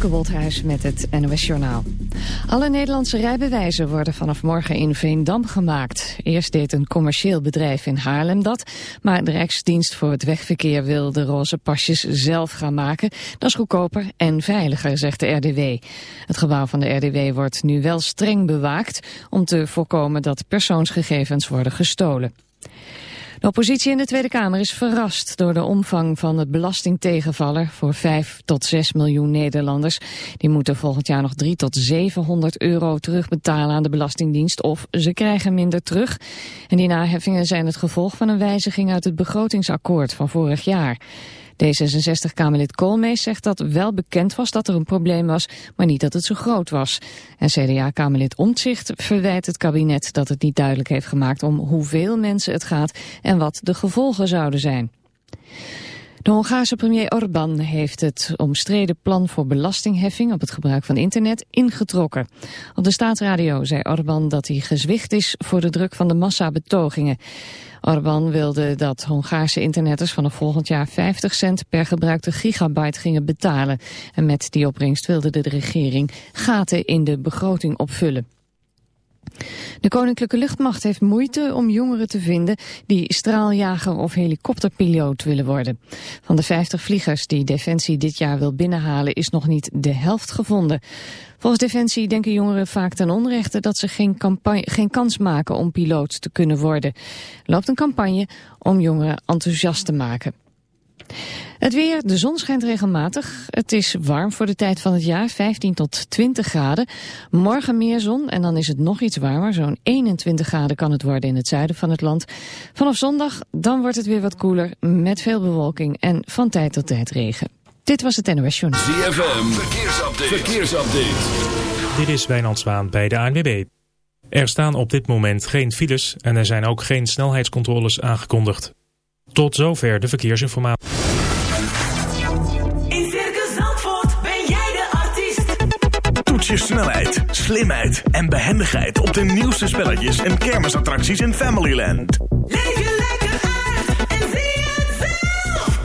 Femke met het NOS Journaal. Alle Nederlandse rijbewijzen worden vanaf morgen in Veendam gemaakt. Eerst deed een commercieel bedrijf in Haarlem dat... maar de Rijksdienst voor het Wegverkeer wil de roze pasjes zelf gaan maken. Dat is goedkoper en veiliger, zegt de RDW. Het gebouw van de RDW wordt nu wel streng bewaakt... om te voorkomen dat persoonsgegevens worden gestolen. De oppositie in de Tweede Kamer is verrast door de omvang van het belastingtegenvaller voor 5 tot 6 miljoen Nederlanders. Die moeten volgend jaar nog 3 tot 700 euro terugbetalen aan de Belastingdienst of ze krijgen minder terug. En die naheffingen zijn het gevolg van een wijziging uit het begrotingsakkoord van vorig jaar. D66-Kamerlid Koolmees zegt dat wel bekend was dat er een probleem was, maar niet dat het zo groot was. En CDA-Kamerlid Omtzigt verwijt het kabinet dat het niet duidelijk heeft gemaakt om hoeveel mensen het gaat en wat de gevolgen zouden zijn. De Hongaarse premier Orbán heeft het omstreden plan voor belastingheffing op het gebruik van internet ingetrokken. Op de staatsradio zei Orbán dat hij gezwicht is voor de druk van de massabetogingen. Orbán wilde dat Hongaarse internetters vanaf volgend jaar 50 cent per gebruikte gigabyte gingen betalen. En met die opbrengst wilde de regering gaten in de begroting opvullen. De Koninklijke Luchtmacht heeft moeite om jongeren te vinden die straaljager of helikopterpiloot willen worden. Van de 50 vliegers die Defensie dit jaar wil binnenhalen is nog niet de helft gevonden. Volgens Defensie denken jongeren vaak ten onrechte dat ze geen, geen kans maken om piloot te kunnen worden. Loopt een campagne om jongeren enthousiast te maken. Het weer, de zon schijnt regelmatig. Het is warm voor de tijd van het jaar, 15 tot 20 graden. Morgen meer zon en dan is het nog iets warmer. Zo'n 21 graden kan het worden in het zuiden van het land. Vanaf zondag, dan wordt het weer wat koeler, met veel bewolking en van tijd tot tijd regen. Dit was het NOS Journal. ZFM, verkeersupdate. verkeersupdate. Dit is Wijnand Zwaan bij de ANWB. Er staan op dit moment geen files en er zijn ook geen snelheidscontroles aangekondigd. Tot zover de verkeersinformatie. In Circus Zandvoort ben jij de artiest. Toets je snelheid, slimheid en behendigheid op de nieuwste spelletjes en kermisattracties in Familyland. Leef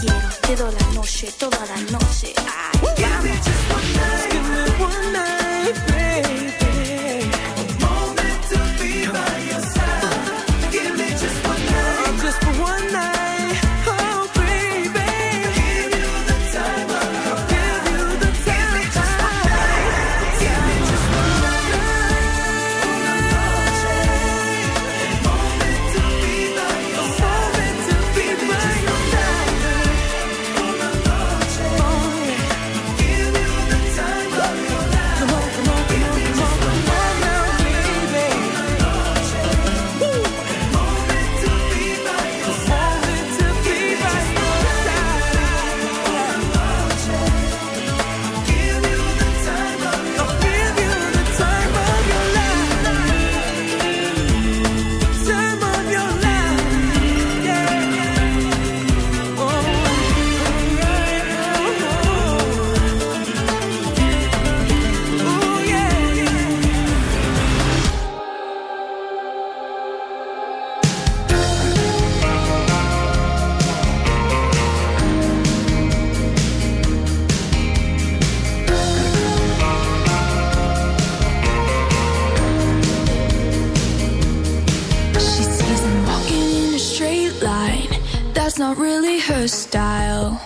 quiero, te doy la noche, toda la noche. Ay, vamos. her style.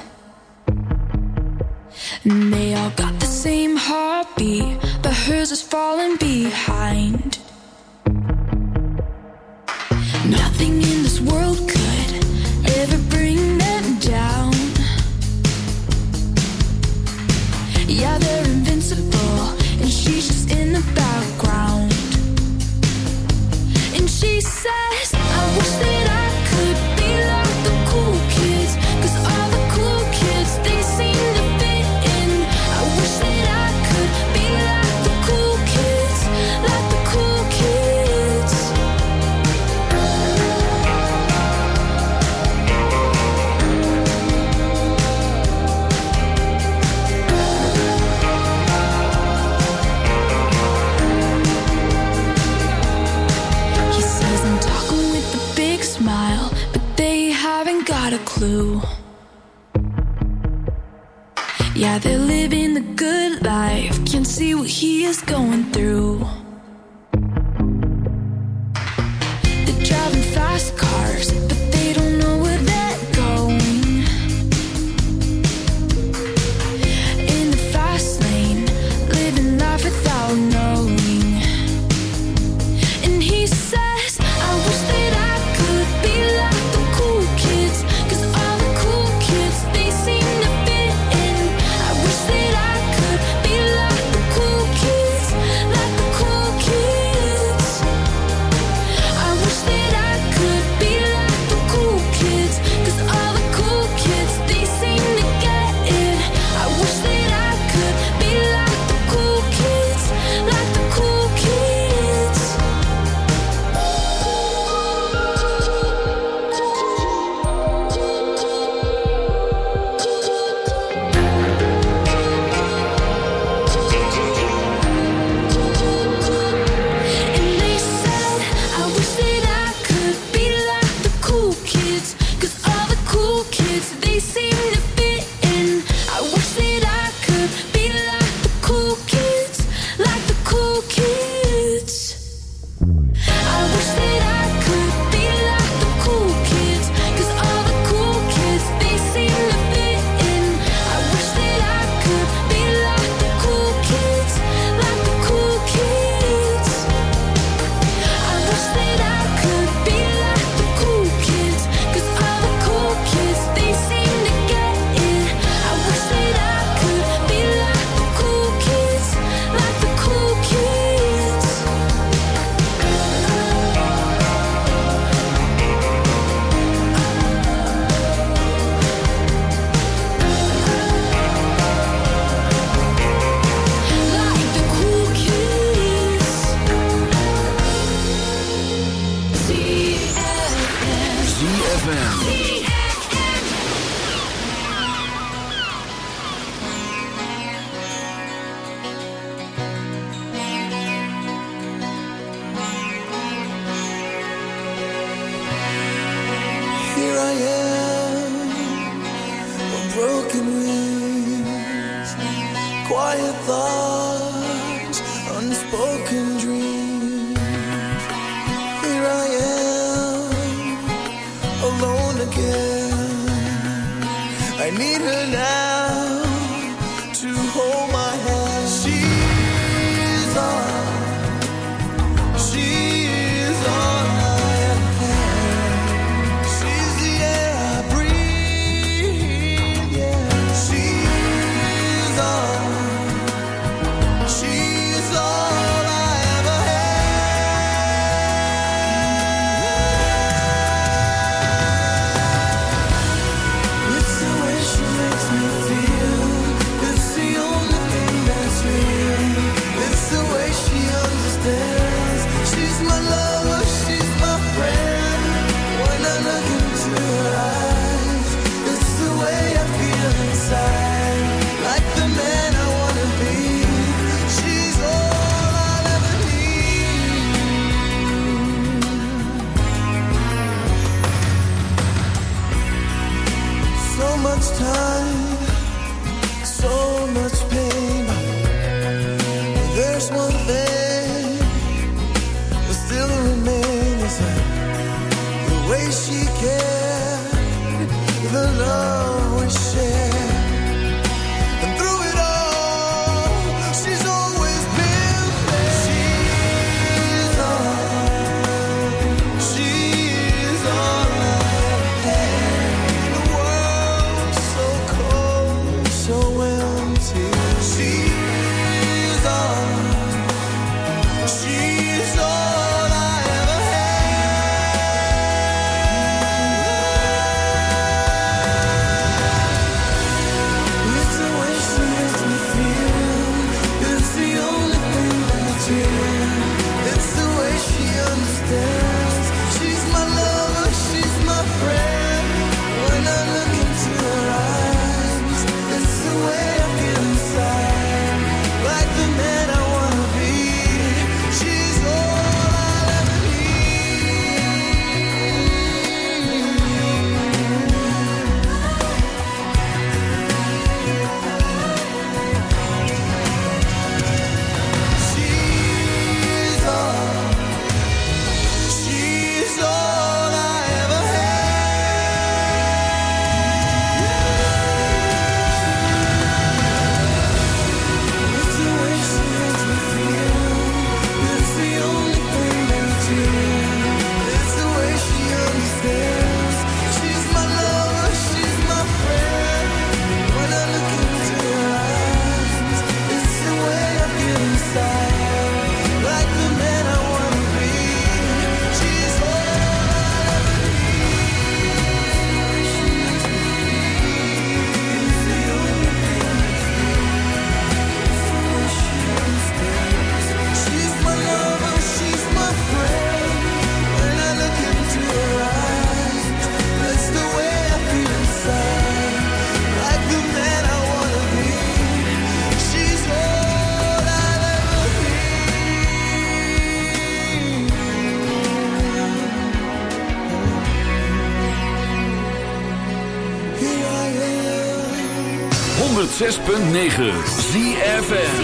106.9 ZFM.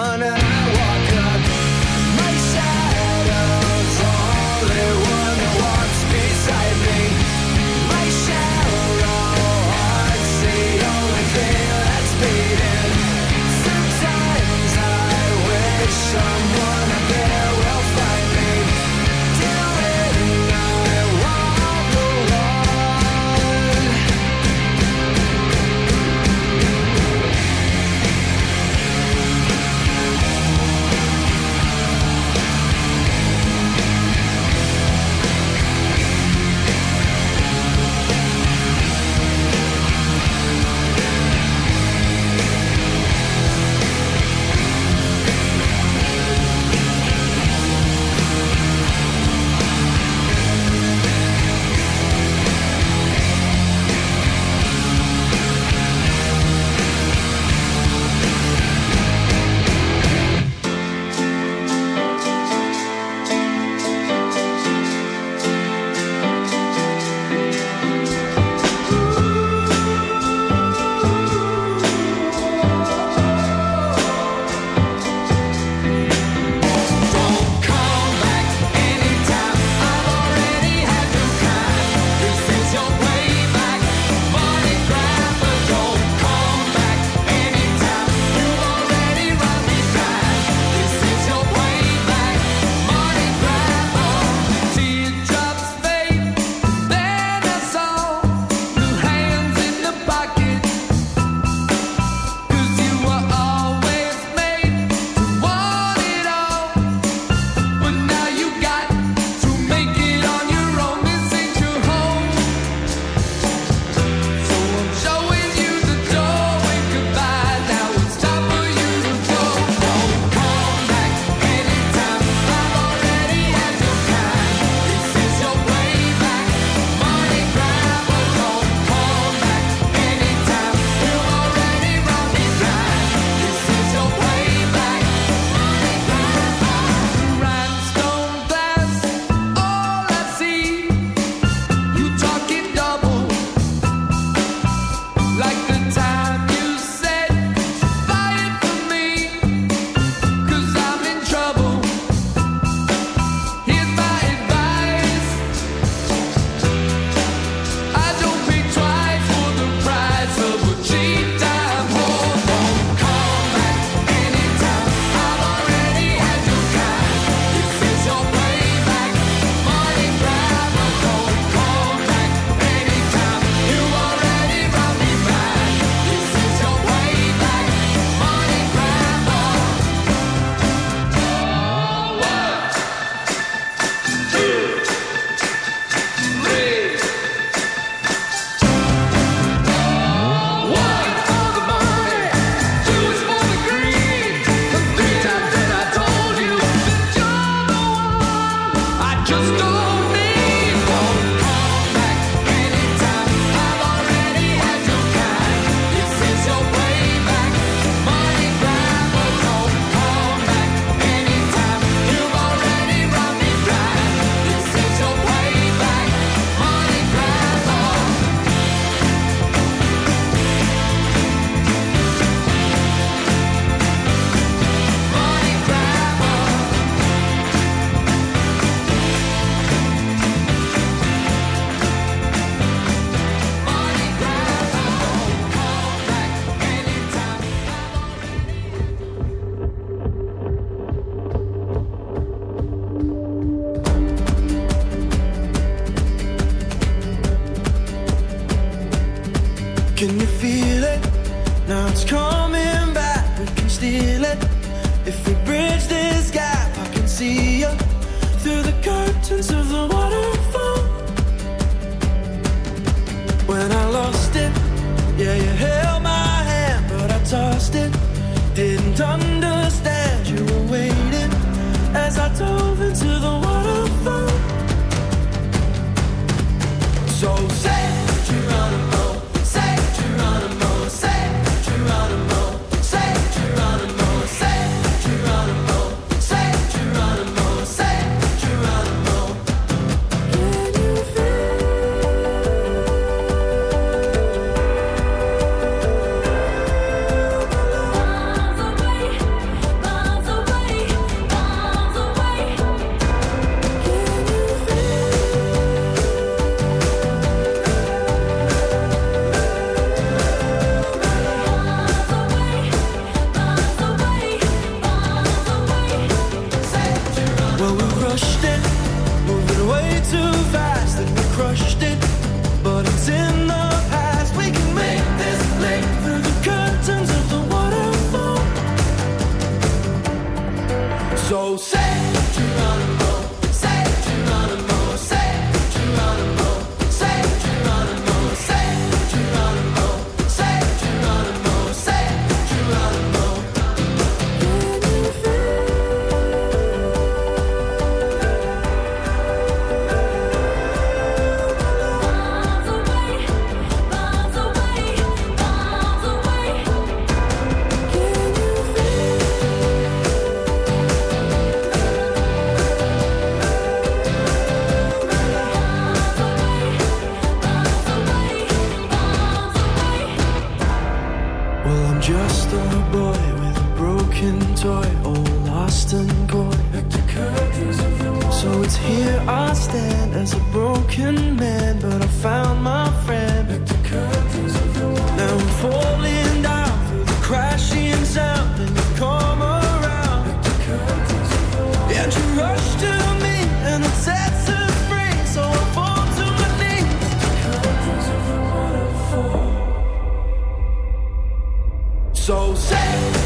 So say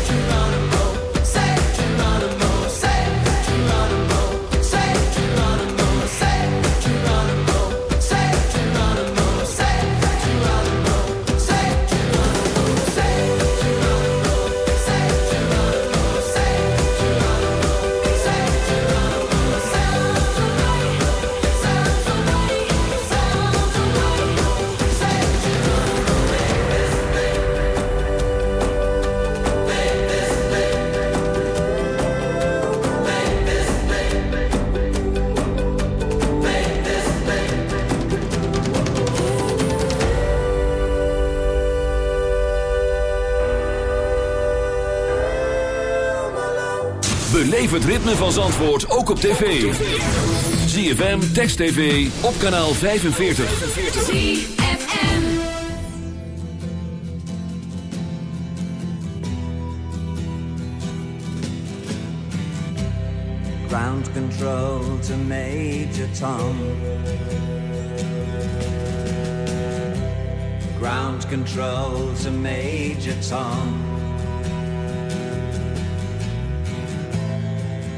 Als antwoord ook op tv. ZFM, Text TV, op kanaal 45. Ground control to Major Tom Ground control to Major Tom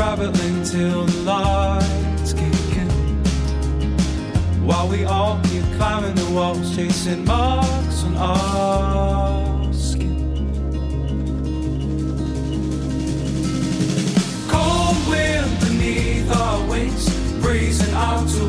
traveling till the lights kick in. While we all keep climbing the walls, chasing marks on our skin. Cold wind beneath our wings, breezing out till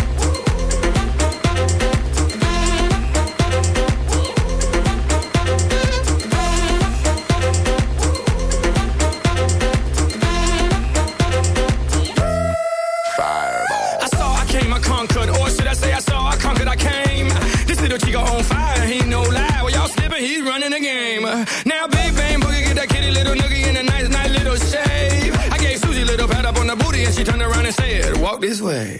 his way.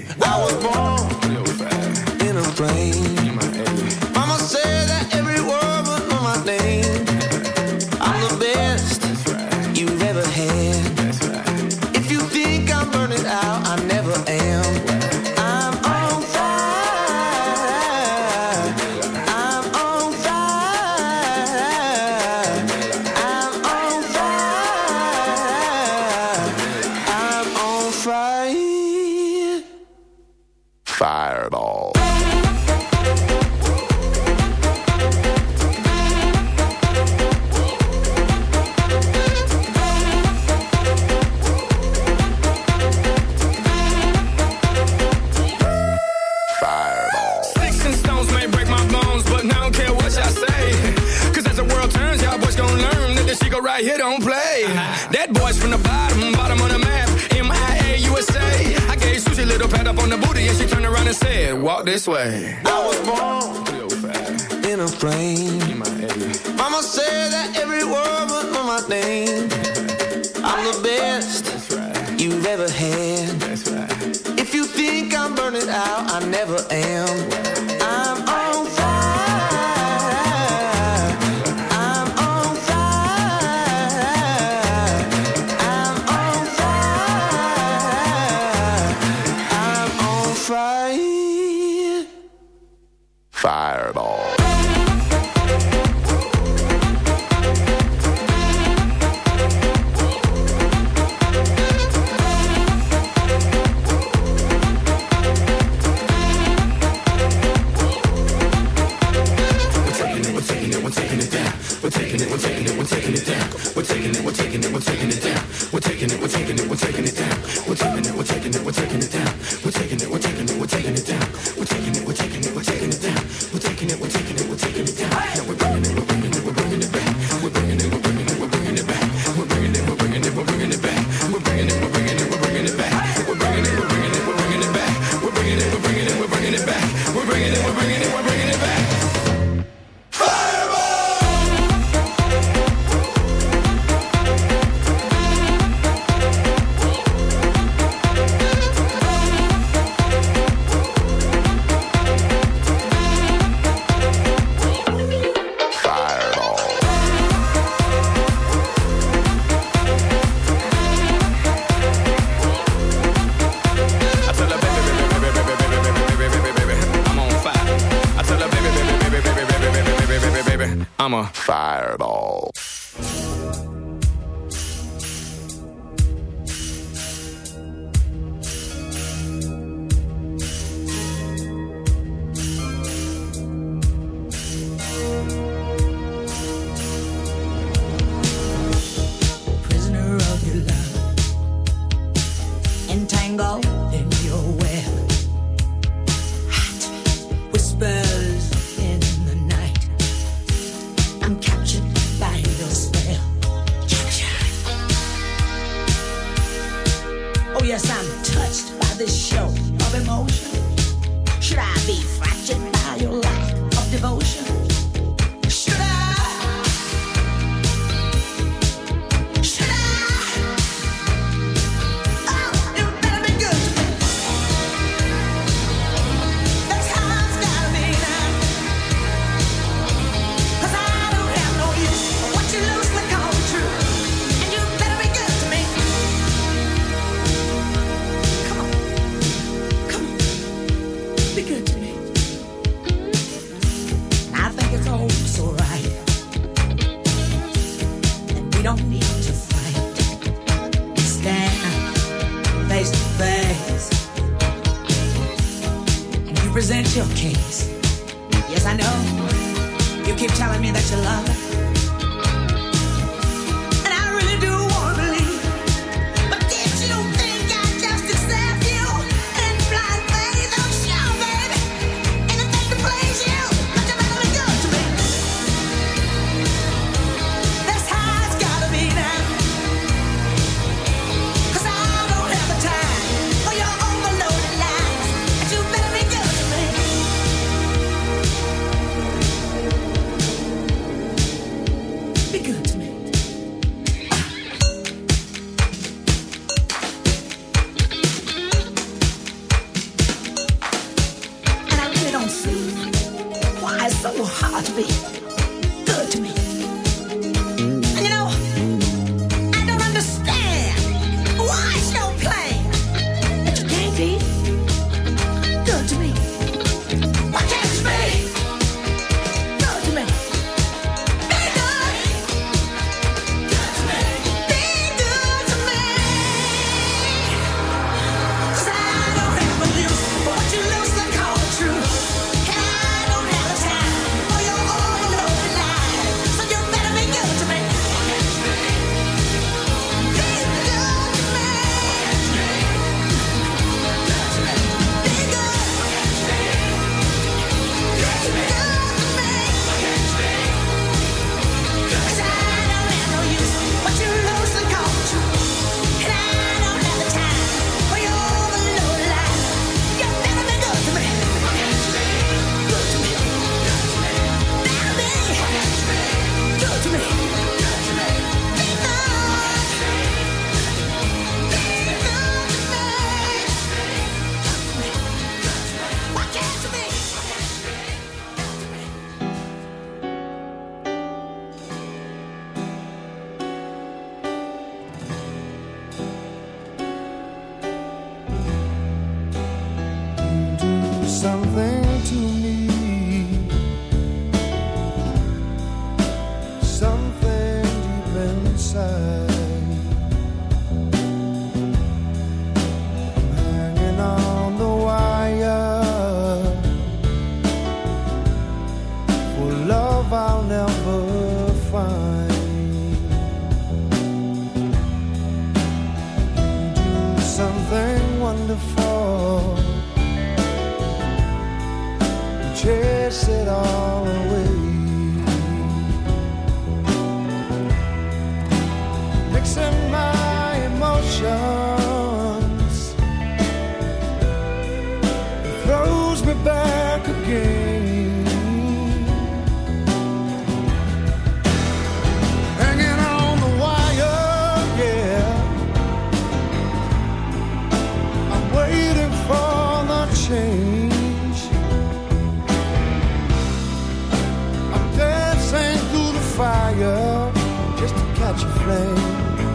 Fire just to catch a flame.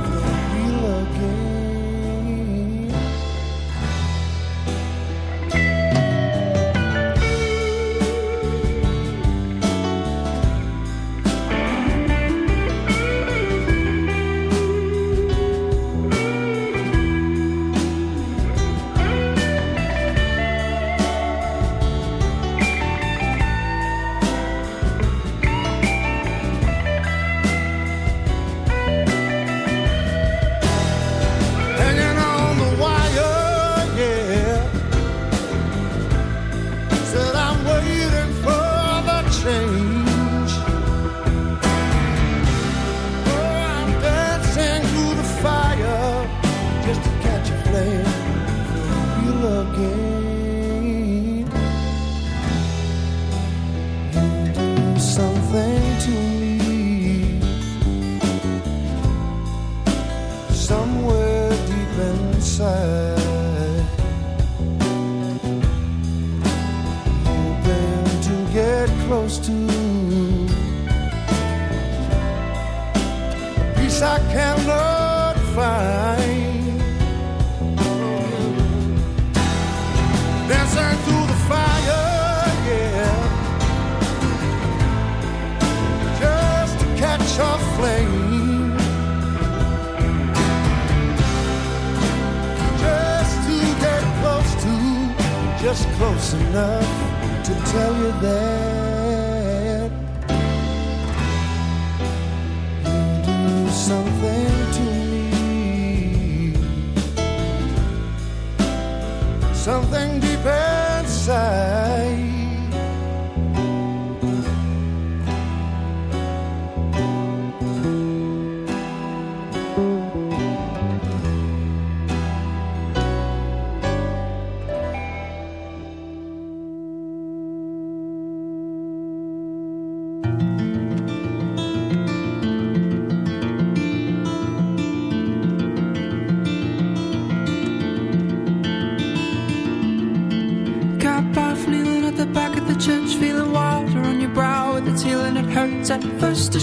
Something deep inside.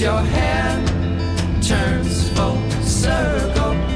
your hand turns full circle.